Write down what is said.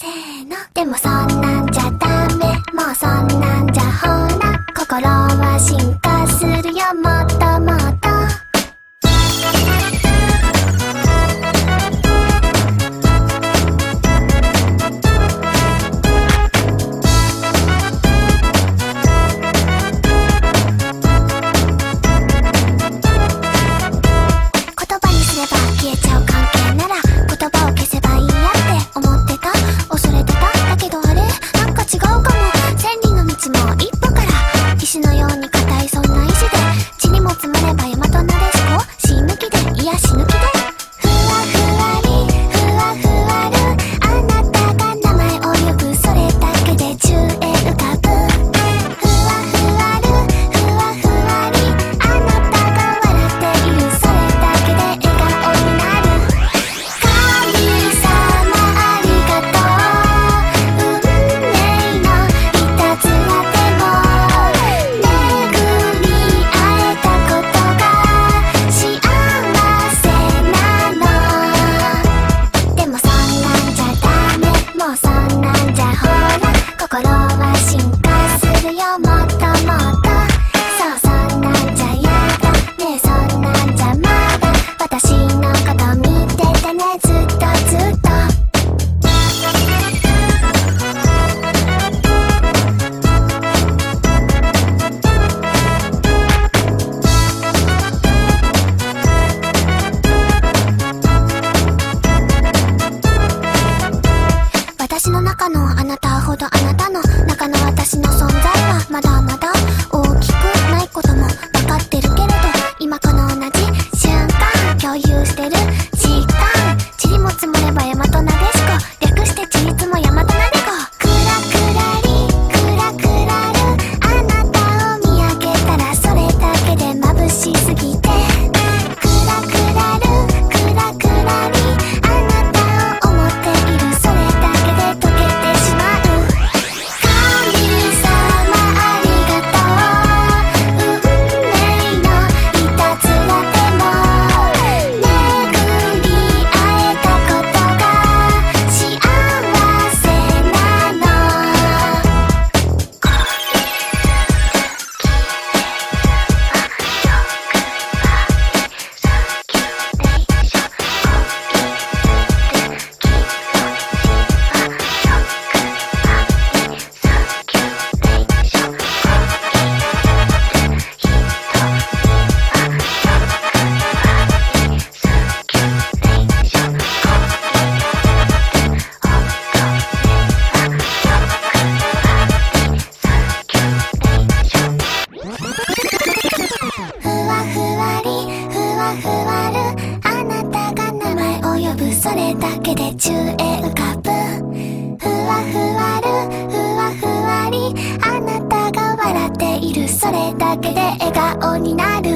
せーの。でもそんなんじゃダメ。もうそんなんじゃほら。心は進化するよ、もっともっと。私の中のあなたほどあなたの中の私の存在はまだれだけで宙へ浮かぶ。ふわふわるふわふわり。あなたが笑っている。それだけで笑顔になる。